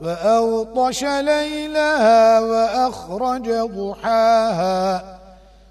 وأوطش ليلها وأخرج ضحاها